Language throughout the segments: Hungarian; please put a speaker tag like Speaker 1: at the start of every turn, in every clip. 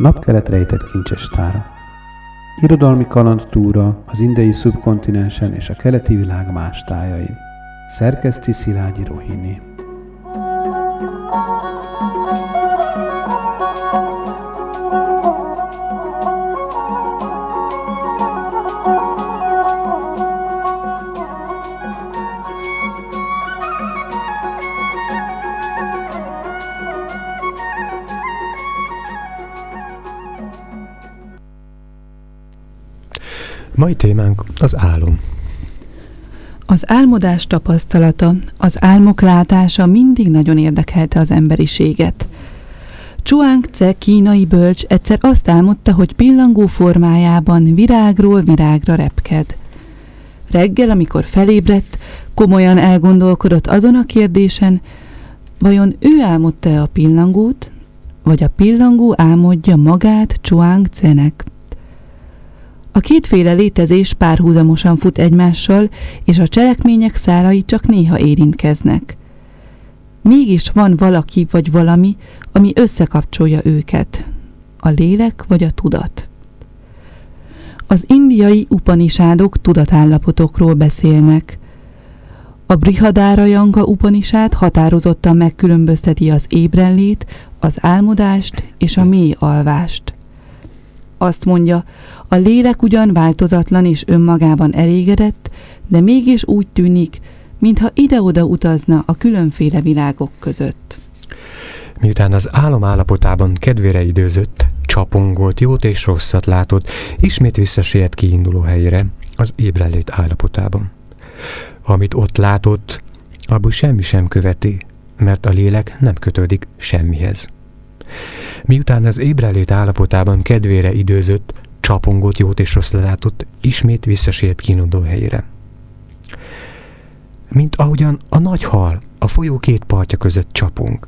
Speaker 1: napkelet rejtett kincses tára. Irodalmi kalandtúra az indiai szubkontinensen és a keleti világ más tájain. Szerkeszti Szilágyi Rohini.
Speaker 2: Mai témánk az álom.
Speaker 3: Az álmodás tapasztalata, az álmok látása mindig nagyon érdekelte az emberiséget. Chuang Tse kínai bölcs egyszer azt álmodta, hogy pillangó formájában virágról virágra repked. Reggel, amikor felébredt, komolyan elgondolkodott azon a kérdésen, vajon ő álmodta-e a pillangót, vagy a pillangó álmodja magát Chuang Tse-nek. A kétféle létezés párhuzamosan fut egymással, és a cselekmények szálai csak néha érintkeznek. Mégis van valaki vagy valami, ami összekapcsolja őket. A lélek vagy a tudat. Az indiai upanisádok tudatállapotokról beszélnek. A Brihadára Janga upanisát határozottan megkülönbözteti az ébrenlét, az álmodást és a mély alvást. Azt mondja, a lélek ugyan változatlan és önmagában elégedett, de mégis úgy tűnik, mintha ide-oda utazna a különféle világok között.
Speaker 2: Miután az álom állapotában kedvére időzött, csapongolt, jót és rosszat látott, ismét visszasiet kiinduló helyére, az ébrelét állapotában. Amit ott látott, abból semmi sem követi, mert a lélek nem kötődik semmihez. Miután az ébrelét állapotában kedvére időzött, csapongott, jót és rossz látott, ismét visszasért kínodó helyére. Mint ahogyan a nagy hal a folyó két partja között csapong,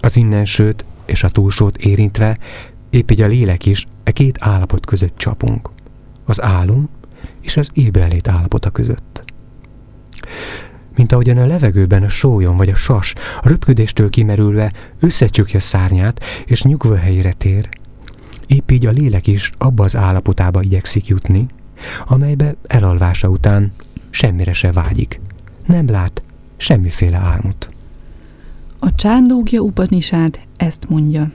Speaker 2: az innensőt és a túlsót érintve, épp így a lélek is e két állapot között csapunk, az álom és az ébrelét állapota között. Mint ahogyan a levegőben a sólyom vagy a sas a röpködéstől kimerülve összecsukja szárnyát és nyugvó helyére tér, Épp így a lélek is abba az állapotába igyekszik jutni, amelybe elalvása után semmire se vágyik. Nem lát semmiféle álmot.
Speaker 3: A Csándógya Upanisát ezt mondja.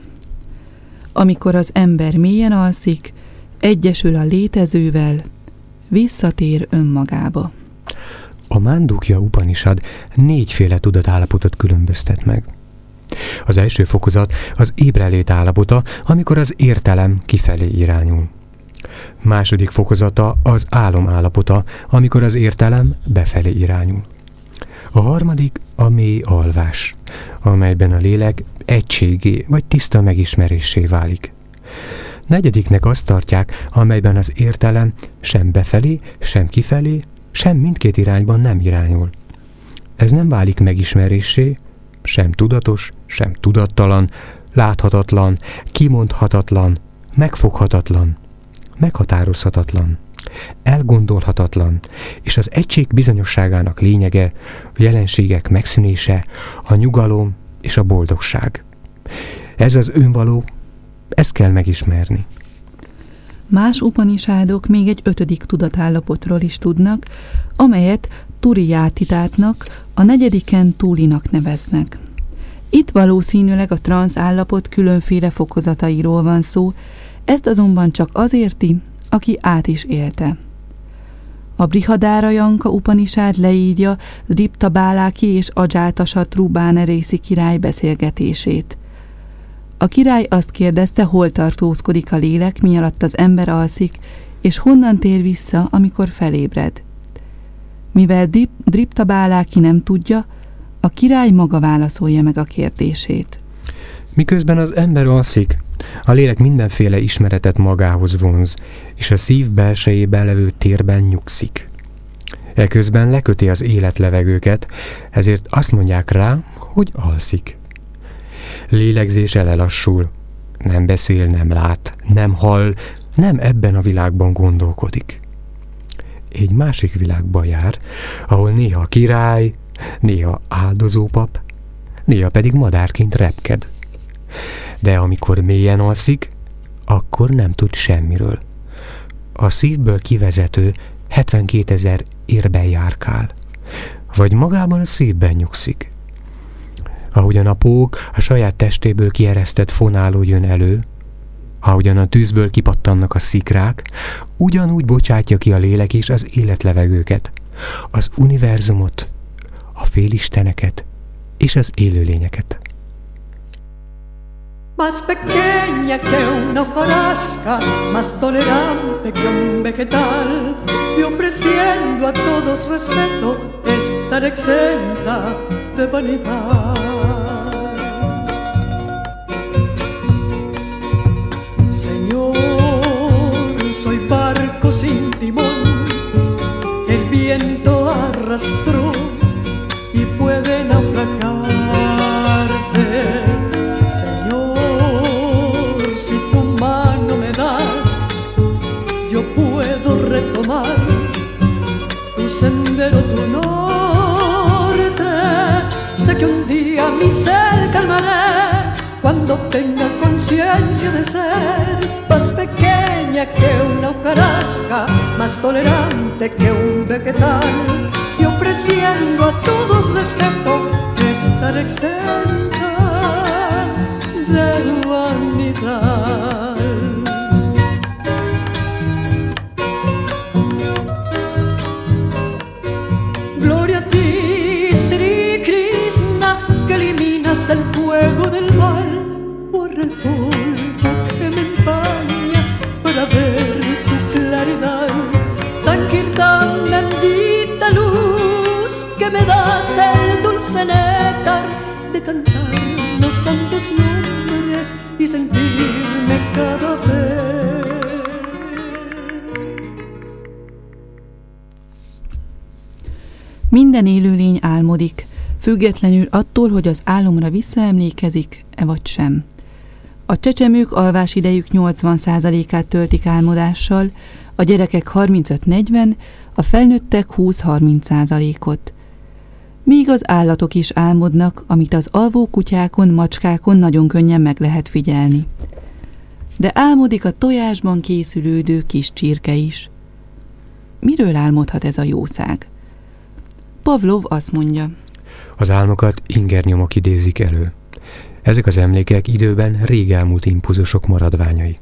Speaker 3: Amikor az ember mélyen alszik, egyesül a létezővel, visszatér önmagába.
Speaker 2: A Mándukja Upanishad négyféle tudatállapotot különböztet meg – az első fokozat az ébrelét állapota, amikor az értelem kifelé irányul. Második fokozata az álom állapota, amikor az értelem befelé irányul. A harmadik a mély alvás, amelyben a lélek egységé vagy tiszta megismerésé válik. Negyediknek azt tartják, amelyben az értelem sem befelé, sem kifelé, sem mindkét irányban nem irányul. Ez nem válik megismerésé, sem tudatos, sem tudattalan, láthatatlan, kimondhatatlan, megfoghatatlan, meghatározhatatlan, elgondolhatatlan, és az egység bizonyosságának lényege, a jelenségek megszűnése, a nyugalom és a boldogság. Ez az önvaló, ezt kell megismerni.
Speaker 3: Más upanisádok még egy ötödik tudatállapotról is tudnak, amelyet Turiyátitátnak, a negyediken túlinak neveznek. Itt valószínűleg a transz állapot különféle fokozatairól van szó, ezt azonban csak az érti, aki át is élte. A Brihadára Janka Upanisad leírja Dripta Báláki és Ajátasatru Bánerészi király beszélgetését. A király azt kérdezte, hol tartózkodik a lélek, mi alatt az ember alszik, és honnan tér vissza, amikor felébred. Mivel Dripta Báláki nem tudja, a király maga válaszolja meg a kérdését.
Speaker 2: Miközben az ember alszik, a lélek mindenféle ismeretet magához vonz, és a szív belsejében levő térben nyugszik. Eközben leköti az életlevegőket, ezért azt mondják rá, hogy alszik. Lélegzése lelassul, nem beszél, nem lát, nem hall, nem ebben a világban gondolkodik. Egy másik világba jár, ahol néha király, néha áldozópap, néha pedig madárként repked. De amikor mélyen alszik, akkor nem tud semmiről. A szívből kivezető 72 ezer érben járkál, vagy magában a szívben nyugszik. Ahogyan a pók a saját testéből kieresztett fonáló jön elő, ahogyan a tűzből kipattannak a szikrák, ugyanúgy bocsátja ki a lélek és az életlevegőket, az univerzumot, a félisteneket és az élőlényeket.
Speaker 4: Más pequeña que una hojarasca, más tolerante que un vegetal, y ofreciendo a todos respeto, estar exenta de vanidad. Sin timón, el viento arrastró y puede naufragarse. sendero tu norte. Sé que un día mi sed calmaré cuando tenga conciencia de ser más pequeña que una hojarasca, más tolerante que un vegetal y ofreciendo a todos respeto, estar exenta de vanidad. De cantar los santos nombres y sentirme cada vez.
Speaker 3: Minden élőlény álmodik, függetlenül attól, hogy az álomra visszaemlékezik-e vagy sem. A csecsemők alvás idejük 80%-át töltik álmodással, a gyerekek 35-40, a felnőttek 20-30%-ot. Míg az állatok is álmodnak, amit az alvó kutyákon, macskákon nagyon könnyen meg lehet figyelni. De álmodik a tojásban készülődő kis csirke is. Miről álmodhat ez a jószág? Pavlov azt mondja.
Speaker 2: Az álmokat ingernyomok idézik elő. Ezek az emlékek időben rég elmúlt impulzusok maradványai.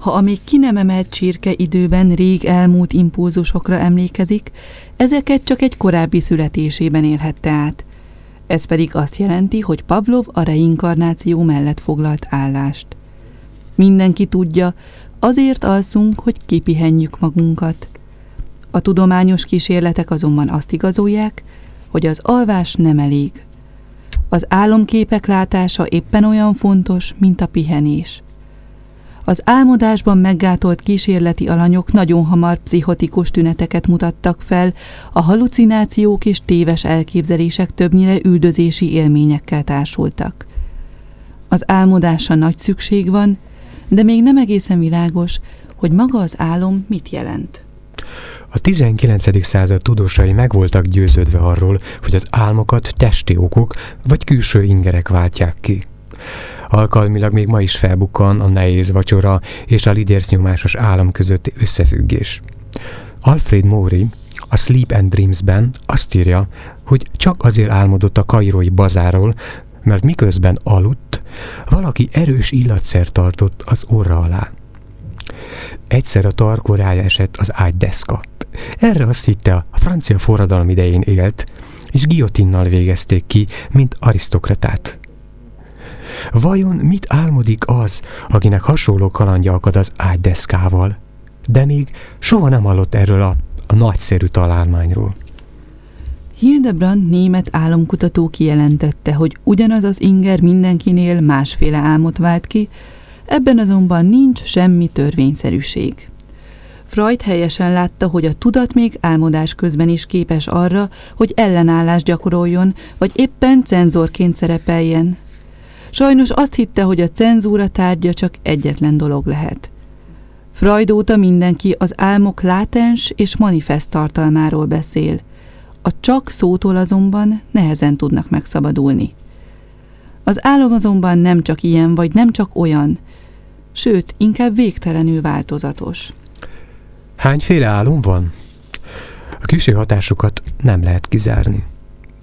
Speaker 3: Ha a még ki nem emelt csirke időben rég elmúlt impulzusokra emlékezik, ezeket csak egy korábbi születésében élhette át. Ez pedig azt jelenti, hogy Pavlov a reinkarnáció mellett foglalt állást. Mindenki tudja, azért alszunk, hogy kipihenjük magunkat. A tudományos kísérletek azonban azt igazolják, hogy az alvás nem elég. Az álomképek látása éppen olyan fontos, mint a pihenés. Az álmodásban meggátolt kísérleti alanyok nagyon hamar pszichotikus tüneteket mutattak fel, a halucinációk és téves elképzelések többnyire üldözési élményekkel társultak. Az álmodásra nagy szükség van, de még nem egészen világos, hogy maga az álom mit jelent.
Speaker 2: A 19. század tudósai meg voltak győződve arról, hogy az álmokat testi okok vagy külső ingerek váltják ki. Alkalmilag még ma is felbukkan a nehéz vacsora és a lidércnyomásos állam közötti összefüggés. Alfred Mori a Sleep and Dreams-ben azt írja, hogy csak azért álmodott a kairói bazáról, mert miközben aludt, valaki erős illatszer tartott az orra alá. Egyszer a tarkorája esett az ágydeszka. Erre azt hitte, a francia forradalom idején élt, és guillotinnal végezték ki, mint arisztokratát. Vajon mit álmodik az, akinek hasonló kalandja akad az ágydeszkával, de még soha nem hallott erről a, a nagyszerű találmányról?
Speaker 3: Hildebrand német álomkutató kijelentette, hogy ugyanaz az inger mindenkinél másféle álmot vált ki, ebben azonban nincs semmi törvényszerűség. Freud helyesen látta, hogy a tudat még álmodás közben is képes arra, hogy ellenállást gyakoroljon, vagy éppen cenzorként szerepeljen, Sajnos azt hitte, hogy a cenzúra tárgya csak egyetlen dolog lehet. Freud óta mindenki az álmok látens és manifest tartalmáról beszél. A csak szótól azonban nehezen tudnak megszabadulni. Az álom azonban nem csak ilyen, vagy nem csak olyan. sőt, inkább végtelenül változatos.
Speaker 2: Hányféle álom van? A külső hatásokat nem lehet kizárni.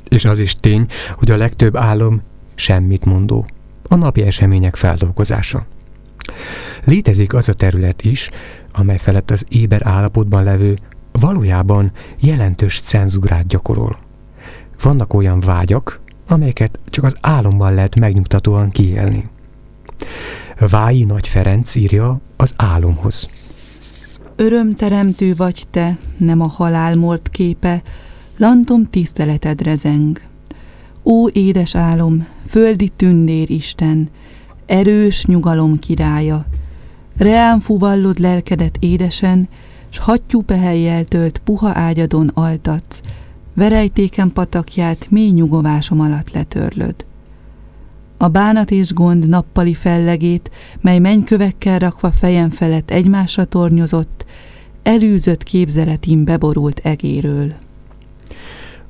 Speaker 2: És az is tény, hogy a legtöbb álom semmit mondó. A napi események feldolgozása. Létezik az a terület is, amely felett az éber állapotban levő valójában jelentős cenzúrát gyakorol. Vannak olyan vágyak, amelyeket csak az álomban lehet megnyugtatóan kiélni. Vályi Nagy Ferenc írja az álomhoz.
Speaker 3: Örömteremtő vagy te, nem a halál mort képe, lantom tiszteletedre zeng. Ó, édes álom, földi tündér Isten, erős nyugalom királya, reám fuvallod lelkedet édesen, s hattyú pehelyjel tölt puha ágyadon altatsz, verejtéken patakját mély nyugovásom alatt letörlöd. A bánat és gond nappali fellegét, mely mennykövekkel rakva fejem felett egymásra tornyozott, elűzött képzeletim beborult egéről.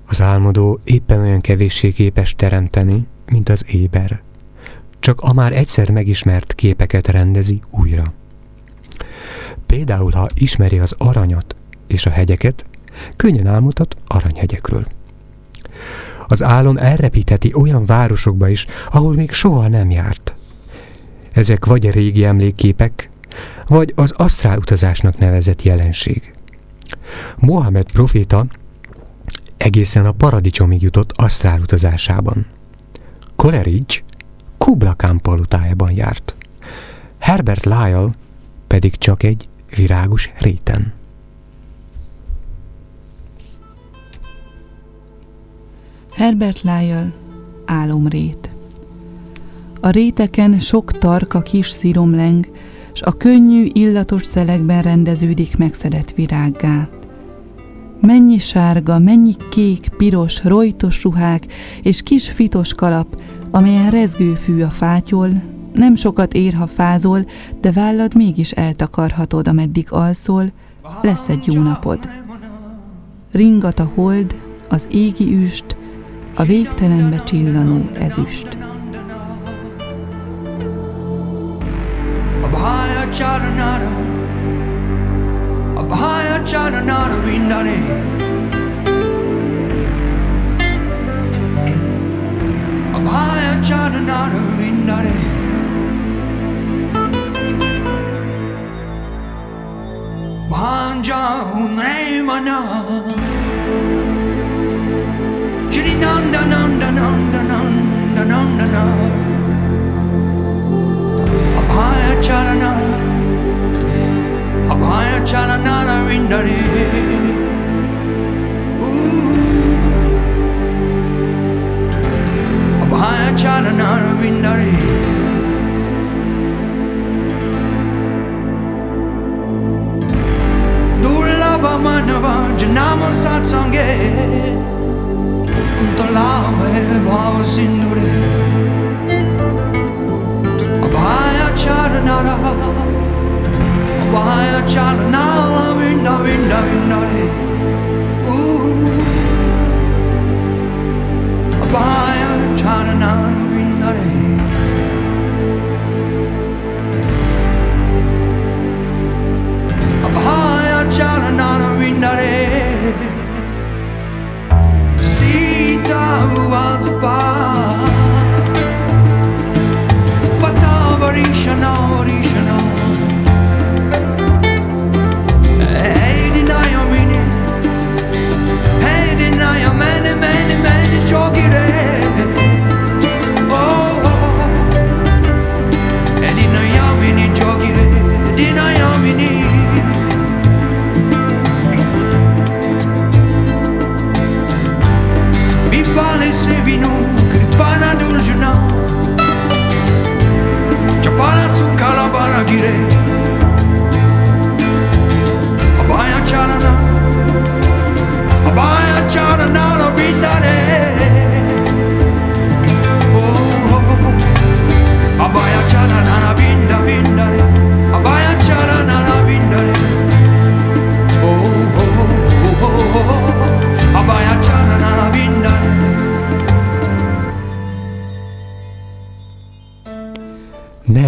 Speaker 2: Az álmodó éppen olyan kevéssé képes teremteni, mint az éber. Csak a már egyszer megismert képeket rendezi újra. Például, ha ismeri az aranyat és a hegyeket, könnyen álmodhat aranyhegyekről. Az álom elrepítheti olyan városokba is, ahol még soha nem járt. Ezek vagy a régi emlékképek, vagy az asztrál utazásnak nevezett jelenség. Mohamed proféta egészen a paradicsomig jutott asztrál utazásában. Coleridge Kubla Khan palotájában járt. Herbert Lyle pedig csak egy virágos réten.
Speaker 3: Herbert Lyle Álomrét A réteken sok tarka kis sziromleng, s a könnyű, illatos szelekben rendeződik megszedett virággá. Mennyi sárga, mennyi kék, piros, rojtos ruhák és kis fitos kalap, amelyen rezgő fű a fátyol, nem sokat ér, ha fázol, de vállad mégis eltakarhatod, ameddig alszol, lesz egy jó napod. Ringat a hold, az égi üst, a végtelenbe csillanó ezüst. 괜찮은 나는 윈다네 하얗잖아 나를 빛나네 반자 오늘 만나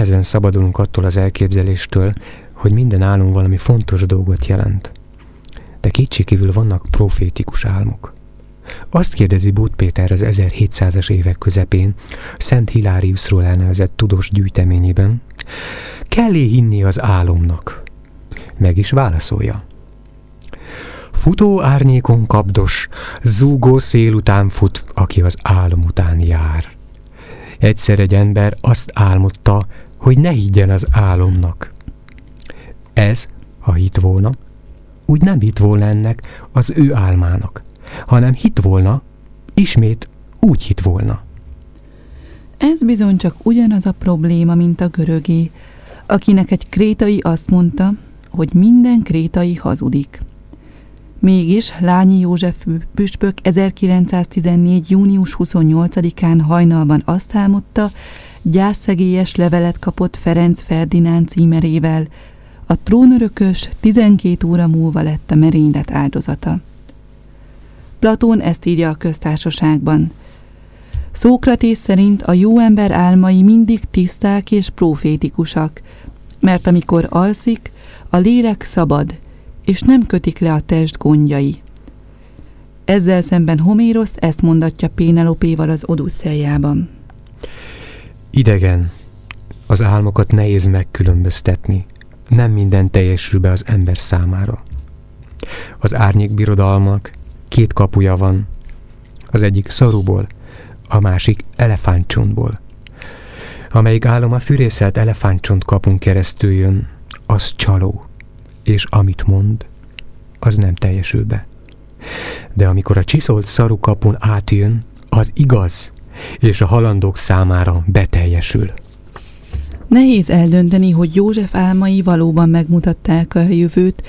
Speaker 2: Könnyebben szabadulunk attól az elképzeléstől, hogy minden álom valami fontos dolgot jelent. De kétségkívül vannak profétikus álmok. Azt kérdezi Bút Péter az 1700-as évek közepén Szent Hiláriusról elnevezett tudós gyűjteményében, kellé hinni az álomnak. Meg is válaszolja. Futó árnyékon kapdos, zúgó szél után fut, aki az álom után jár. Egyszer egy ember azt álmodta, hogy ne higgyen az álomnak. Ez, ha hit volna, úgy nem hit volna ennek az ő álmának, hanem hit volna, ismét úgy hit volna.
Speaker 3: Ez bizony csak ugyanaz a probléma, mint a görögé, akinek egy krétai azt mondta, hogy minden krétai hazudik. Mégis Lányi József püspök 1914. június 28-án hajnalban azt álmodta, gyászszegélyes levelet kapott Ferenc Ferdinánd címerével. A trónörökös 12 óra múlva lett a merénylet áldozata. Platón ezt írja a köztársaságban. Szókratész szerint a jó ember álmai mindig tiszták és profétikusak, mert amikor alszik, a lélek szabad, és nem kötik le a test gondjai. Ezzel szemben Homéroszt ezt mondatja Pénelopéval az Odüsszeiában.
Speaker 2: Idegen, az álmokat nehéz megkülönböztetni, nem minden teljesül be az ember számára. Az árnyék birodalmak két kapuja van, az egyik szaruból, a másik elefántcsontból. Amelyik álom a fűrészelt elefántcsont kapun keresztül jön, az csaló és amit mond, az nem teljesül be. De amikor a csiszolt szarukapun átjön, az igaz, és a halandók számára beteljesül.
Speaker 3: Nehéz eldönteni, hogy József álmai valóban megmutatták a jövőt,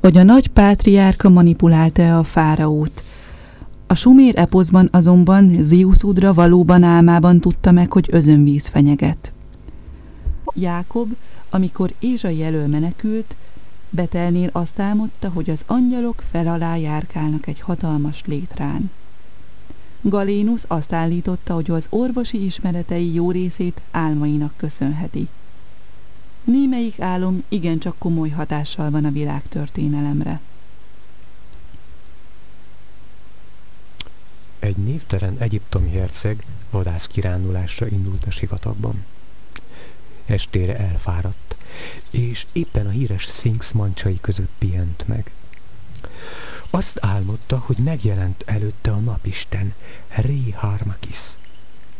Speaker 3: vagy a nagy pátriárka manipulálta a fáraót. A sumér eposzban azonban Ziuszudra valóban álmában tudta meg, hogy özönvíz fenyeget. Jákob, amikor Ézsai elől menekült, Betelnél azt álmodta, hogy az angyalok fel alá járkálnak egy hatalmas létrán. Galénusz azt állította, hogy az orvosi ismeretei jó részét álmainak köszönheti. Némelyik álom igencsak komoly hatással van a világtörténelemre.
Speaker 2: Egy névtelen egyiptomi herceg vadász kirándulásra indult a sivatagban. Estére elfáradt, és éppen a híres Sphinx mancsai között pihent meg. Azt álmodta, hogy megjelent előtte a napisten, Ré Harmakis,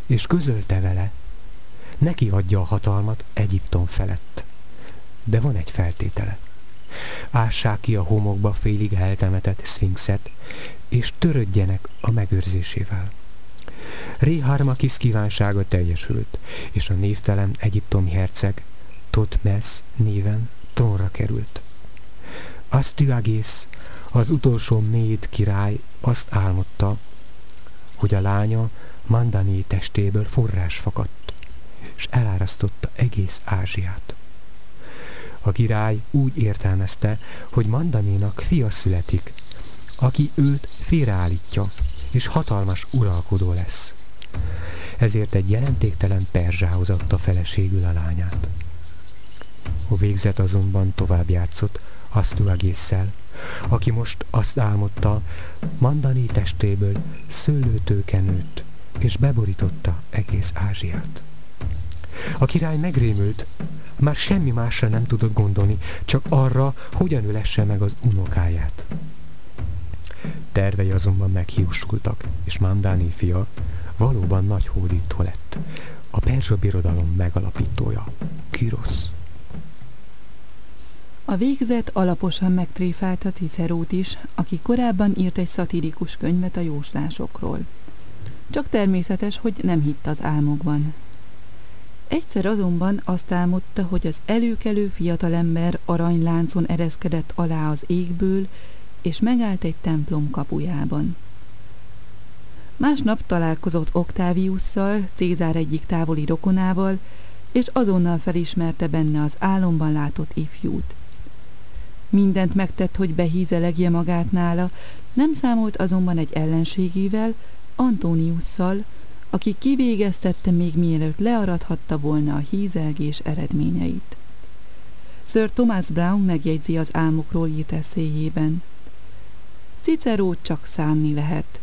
Speaker 2: és közölte vele, neki adja a hatalmat Egyiptom felett. De van egy feltétele. Ássák ki a homokba félig eltemetett szfinxet, és törődjenek a megőrzésével. Ré Harmakis kívánsága teljesült, és a névtelen egyiptomi herceg Totmes néven trónra került. Astyagész, az utolsó méd király azt álmodta, hogy a lánya Mandani testéből forrás fakadt, és elárasztotta egész Ázsiát. A király úgy értelmezte, hogy Mandaninak fia születik, aki őt félreállítja, és hatalmas uralkodó lesz. Ezért egy jelentéktelen perzsához adta feleségül a lányát. A végzet azonban tovább játszott egésszel, aki most azt álmodta, mandani testéből szőlőtőke nőtt, és beborította egész Ázsiát. A király megrémült, már semmi másra nem tudott gondolni, csak arra, hogyan ülesse meg az unokáját. Tervei azonban meghiúsultak, és Mandáni fia valóban nagy hódító lett, a perzsa birodalom megalapítója, Kyrosz.
Speaker 3: A végzet alaposan megtréfálta Cicerót is, aki korábban írt egy szatirikus könyvet a jóslásokról. Csak természetes, hogy nem hitt az álmokban. Egyszer azonban azt álmodta, hogy az előkelő fiatalember aranyláncon ereszkedett alá az égből, és megállt egy templom kapujában. Másnap találkozott Oktáviusszal, Cézár egyik távoli rokonával, és azonnal felismerte benne az álomban látott ifjút. Mindent megtett, hogy behízelegje magát nála, nem számolt azonban egy ellenségével, Antóniusszal, aki kivégeztette még mielőtt learadhatta volna a hízelgés eredményeit. Sir Thomas Brown megjegyzi az álmokról írt eszéjében. Cicero csak szánni lehet.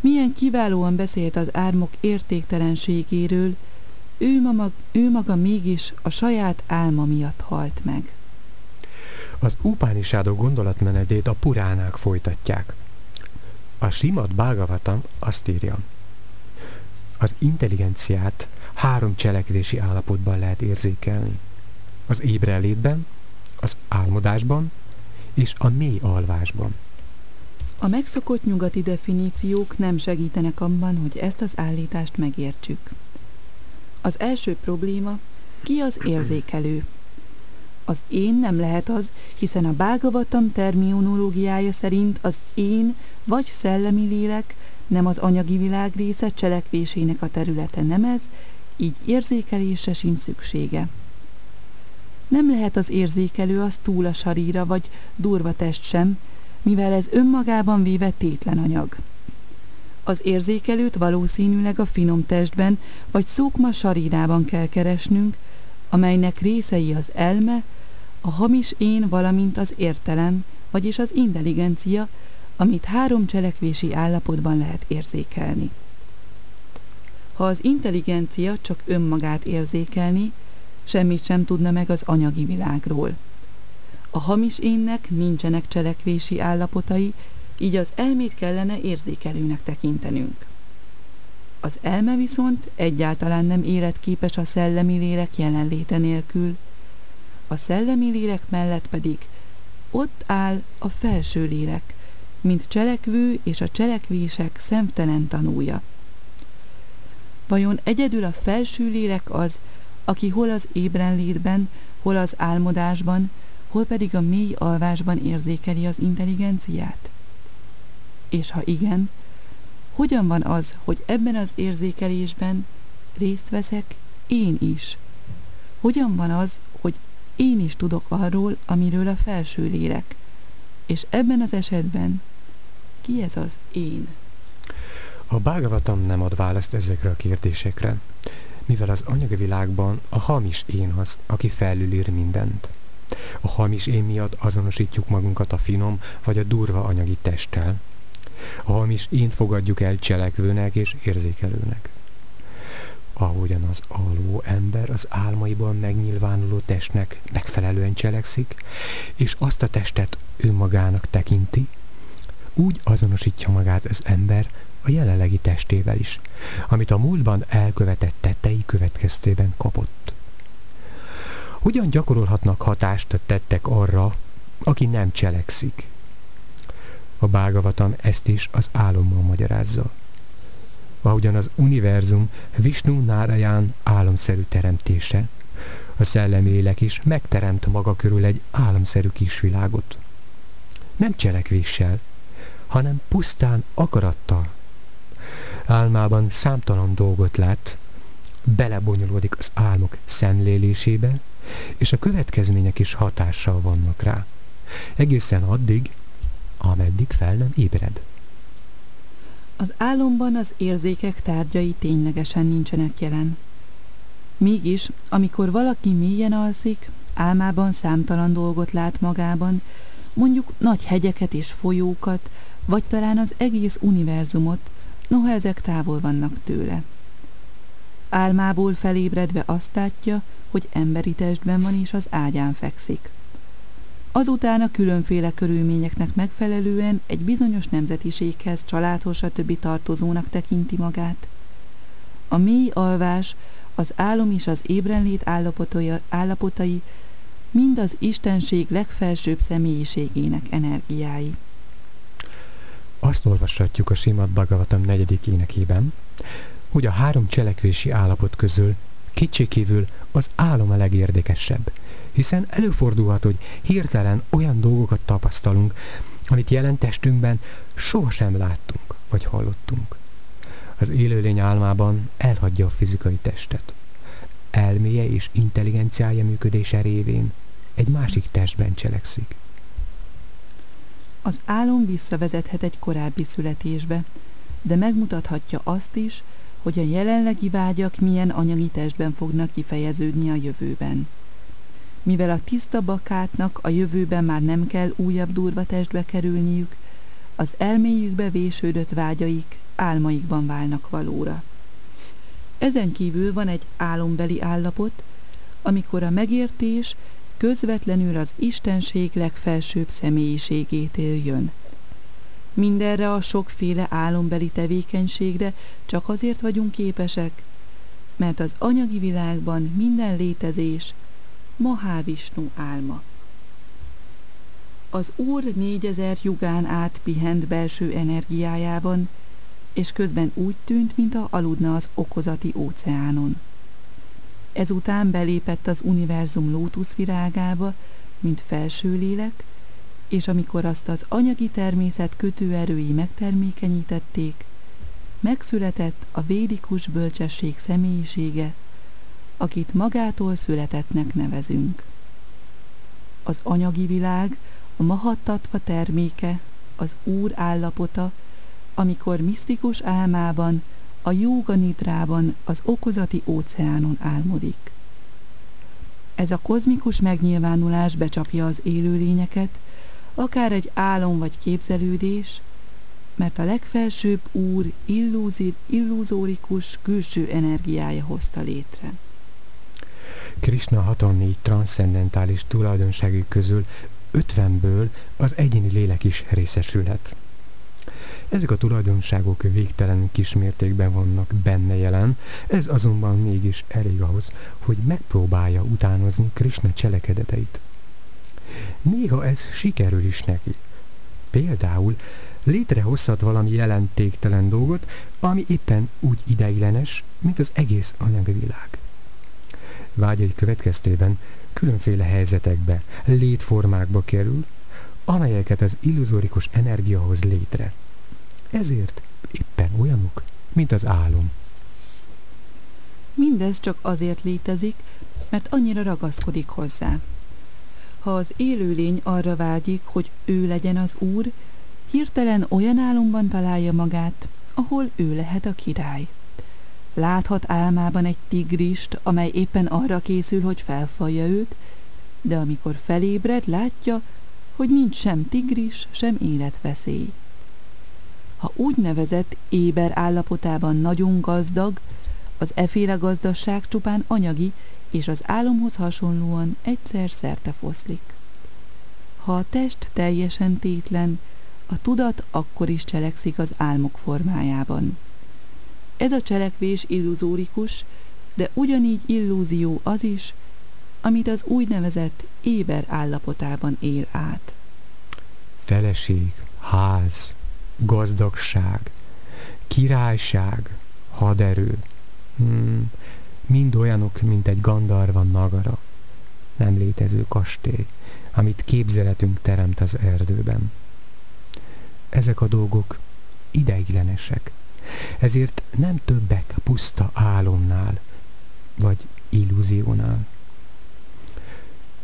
Speaker 3: Milyen kiválóan beszélt az álmok értéktelenségéről, ő maga, ő maga mégis a saját álma miatt halt meg.
Speaker 2: Az upánisádó gondolatmenetét a puránák folytatják. A Simad Bhagavatam azt írja. Az intelligenciát három cselekvési állapotban lehet érzékelni. Az ébrelétben, az álmodásban és a mély alvásban.
Speaker 3: A megszokott nyugati definíciók nem segítenek abban, hogy ezt az állítást megértsük. Az első probléma, ki az érzékelő? Az én nem lehet az, hiszen a Bágavatam terminológiája szerint az én vagy szellemi lélek nem az anyagi világ része cselekvésének a területe nem ez, így érzékelése sincs szüksége. Nem lehet az érzékelő az túl a saríra vagy durva test sem, mivel ez önmagában véve tétlen anyag. Az érzékelőt valószínűleg a finom testben vagy szúkma sarírában kell keresnünk, amelynek részei az elme, a hamis én, valamint az értelem, vagyis az intelligencia, amit három cselekvési állapotban lehet érzékelni. Ha az intelligencia csak önmagát érzékelni, semmit sem tudna meg az anyagi világról. A hamis énnek nincsenek cselekvési állapotai, így az elmét kellene érzékelőnek tekintenünk. Az elme viszont egyáltalán nem életképes a szellemi lélek jelenléte nélkül, a szellemi lélek mellett pedig ott áll a felső lélek, mint cselekvő és a cselekvések szemtelen tanúja. Vajon egyedül a felső lélek az, aki hol az ébrenlétben, hol az álmodásban, hol pedig a mély alvásban érzékeli az intelligenciát? És ha igen, hogyan van az, hogy ebben az érzékelésben részt veszek én is? Hogyan van az, én is tudok arról, amiről a felső lélek? És ebben az esetben ki ez az én?
Speaker 2: A Bhagavatam nem ad választ ezekre a kérdésekre, mivel az anyagi világban a hamis én az, aki felülír mindent. A hamis én miatt azonosítjuk magunkat a finom vagy a durva anyagi testtel. A hamis én fogadjuk el cselekvőnek és érzékelőnek. Ahogyan az aló ember az álmaiban megnyilvánuló testnek megfelelően cselekszik, és azt a testet önmagának tekinti, úgy azonosítja magát az ember a jelenlegi testével is, amit a múltban elkövetett tettei következtében kapott. Hogyan gyakorolhatnak hatást a tettek arra, aki nem cselekszik? A bágavatam ezt is az álommal magyarázza. Ahogyan az univerzum Vishnu Náraján álomszerű teremtése, a szellemi lélek is megteremt maga körül egy álomszerű kisvilágot. Nem cselekvéssel, hanem pusztán akarattal. Álmában számtalan dolgot lát, belebonyolódik az álmok szemlélésébe, és a következmények is hatással vannak rá. Egészen addig, ameddig fel nem ébred.
Speaker 3: Az álomban az érzékek tárgyai ténylegesen nincsenek jelen. Mégis, amikor valaki mélyen alszik, álmában számtalan dolgot lát magában, mondjuk nagy hegyeket és folyókat, vagy talán az egész univerzumot, noha ezek távol vannak tőle. Álmából felébredve azt látja, hogy emberi testben van és az ágyán fekszik. Azután a különféle körülményeknek megfelelően egy bizonyos nemzetiséghez, családhoz, stb. tartozónak tekinti magát. A mély alvás, az álom és az ébrenlét állapotai, mind az Istenség legfelsőbb személyiségének energiái.
Speaker 2: Azt olvashatjuk a Simad Bhagavatam negyedik énekében, hogy a három cselekvési állapot közül kétségkívül az álom a legérdekesebb, hiszen előfordulhat, hogy hirtelen olyan dolgokat tapasztalunk, amit jelen testünkben sohasem láttunk vagy hallottunk. Az élőlény álmában elhagyja a fizikai testet. Elméje és intelligenciája működése révén egy másik testben cselekszik.
Speaker 3: Az álom visszavezethet egy korábbi születésbe, de megmutathatja azt is, hogy a jelenlegi vágyak milyen anyagi testben fognak kifejeződni a jövőben. Mivel a tiszta bakátnak a jövőben már nem kell újabb durva testbe kerülniük, az elméjükbe vésődött vágyaik álmaikban válnak valóra. Ezen kívül van egy álombeli állapot, amikor a megértés közvetlenül az Istenség legfelsőbb személyiségétől jön. Mindenre a sokféle álombeli tevékenységre csak azért vagyunk képesek, mert az anyagi világban minden létezés Mahávisnu álma. Az Úr négyezer jugán át pihent belső energiájában, és közben úgy tűnt, mintha aludna az okozati óceánon. Ezután belépett az univerzum lótuszvirágába, mint felső lélek, és amikor azt az anyagi természet kötőerői megtermékenyítették, megszületett a védikus bölcsesség személyisége, akit magától születetnek nevezünk. Az anyagi világ, a mahattatva terméke, az úr állapota, amikor misztikus álmában, a jóga nidrában, az okozati óceánon álmodik. Ez a kozmikus megnyilvánulás becsapja az élőlényeket, akár egy álom vagy képzelődés, mert a legfelsőbb úr illúzid, illúzórikus külső energiája hozta létre.
Speaker 2: Krishna 64 transzcendentális tulajdonságú közül 50-ből az egyéni lélek is részesülhet. Ezek a tulajdonságok végtelen kismértékben vannak benne jelen, ez azonban mégis elég ahhoz, hogy megpróbálja utánozni Krishna cselekedeteit. Néha ez sikerül is neki. Például létrehozhat valami jelentéktelen dolgot, ami éppen úgy ideiglenes, mint az egész anyagi világ. Vágyai következtében különféle helyzetekbe, létformákba kerül, amelyeket az illuzórikus energia hoz létre. Ezért éppen olyanok, mint az álom.
Speaker 3: Mindez csak azért létezik, mert annyira ragaszkodik hozzá. Ha az élőlény arra vágyik, hogy ő legyen az úr, hirtelen olyan álomban találja magát, ahol ő lehet a király. Láthat álmában egy tigrist, amely éppen arra készül, hogy felfalja őt, de amikor felébred, látja, hogy nincs sem tigris, sem életveszély. Ha úgynevezett éber állapotában nagyon gazdag, az eféle gazdaság csupán anyagi, és az álomhoz hasonlóan egyszer szerte foszlik. Ha a test teljesen tétlen, a tudat akkor is cselekszik az álmok formájában. Ez a cselekvés illuzórikus, de ugyanígy illúzió az is, amit az úgynevezett éber állapotában él át.
Speaker 2: Feleség, ház, gazdagság, királyság, haderő, hmm, mind olyanok, mint egy Gandarva Nagara, nem létező kastély, amit képzeletünk teremt az erdőben. Ezek a dolgok ideiglenesek, ezért nem többek puszta álomnál, vagy illúziónál.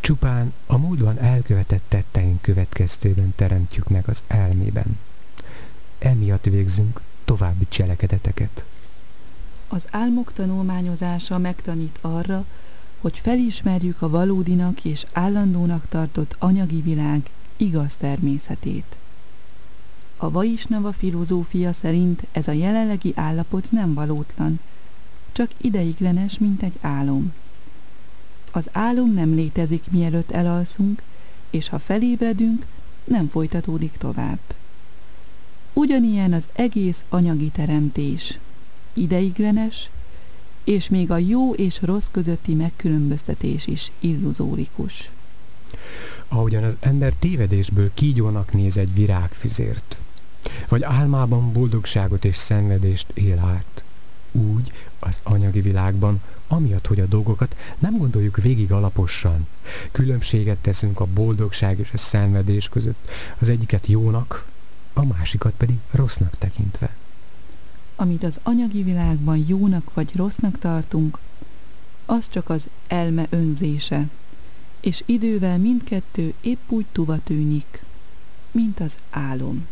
Speaker 2: Csupán a múltban elkövetett tetteink következtében teremtjük meg az elmében. Emiatt végzünk további cselekedeteket.
Speaker 3: Az álmok tanulmányozása megtanít arra, hogy felismerjük a valódinak és állandónak tartott anyagi világ igaz természetét. A Vaisnava filozófia szerint ez a jelenlegi állapot nem valótlan, csak ideiglenes, mint egy álom. Az álom nem létezik, mielőtt elalszunk, és ha felébredünk, nem folytatódik tovább. Ugyanilyen az egész anyagi teremtés, ideiglenes, és még a jó és rossz közötti megkülönböztetés is illuzórikus.
Speaker 2: Ahogyan az ember tévedésből kígyónak néz egy virágfüzért, vagy álmában boldogságot és szenvedést él át, úgy az anyagi világban, amiatt, hogy a dolgokat nem gondoljuk végig alaposan. Különbséget teszünk a boldogság és a szenvedés között, az egyiket jónak, a másikat pedig rossznak tekintve
Speaker 3: amit az anyagi világban jónak vagy rossznak tartunk, az csak az elme önzése, és idővel mindkettő épp úgy tuva tűnik, mint az álom.